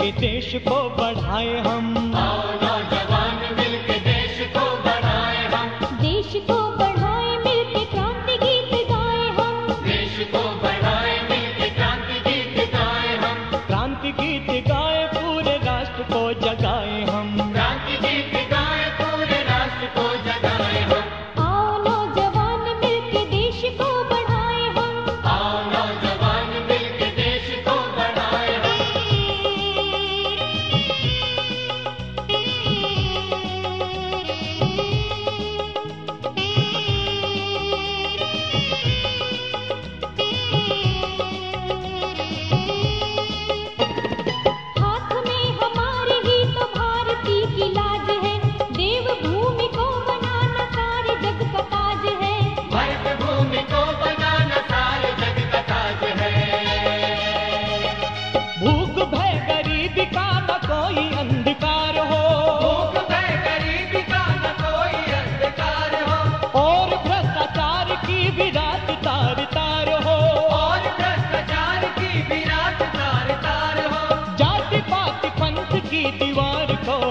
कि देश को बढ़ाए हम।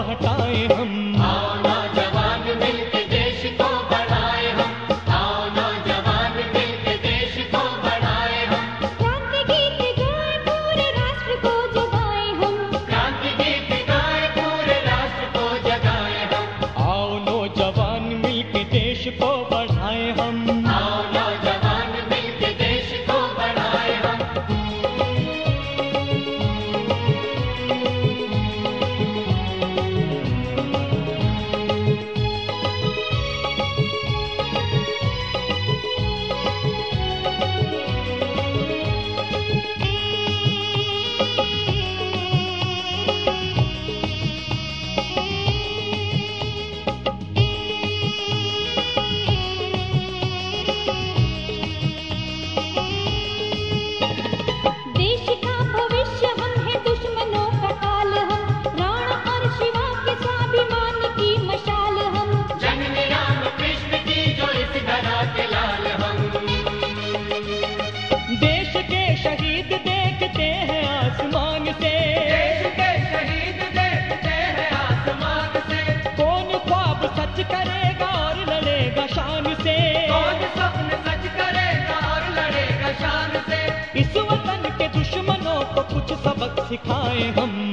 हटा कुछ सबक सिखाए हम।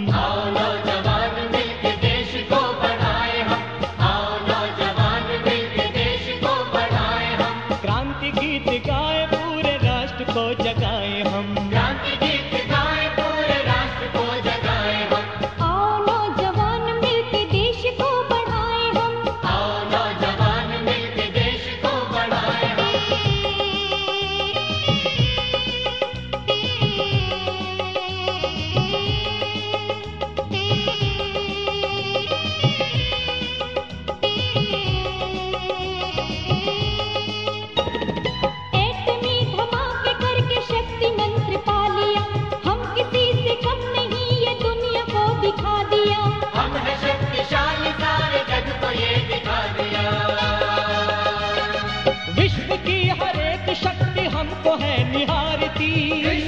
ಕೈ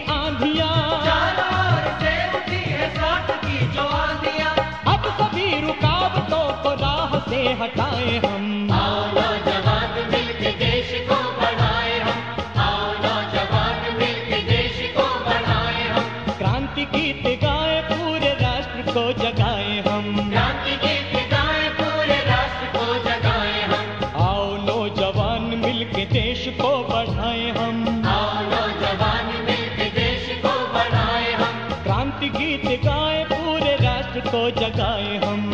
आंधिया जो आंधिया। अब सभी रुकावटों को राह से हटाए हम। को जगाए हम।